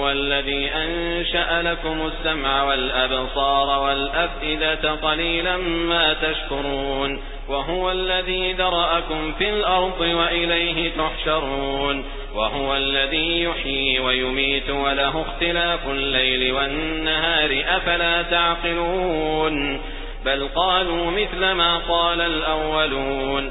وهو الذي أنشأ لكم السمع والأبصار والأفئدة قليلا ما تشكرون وهو الذي ذرأكم في الأرض وإليه تحشرون وهو الذي يحيي ويميت وله اختلاف الليل والنهار أفلا تعقلون بل قالوا مثل ما قال الأولون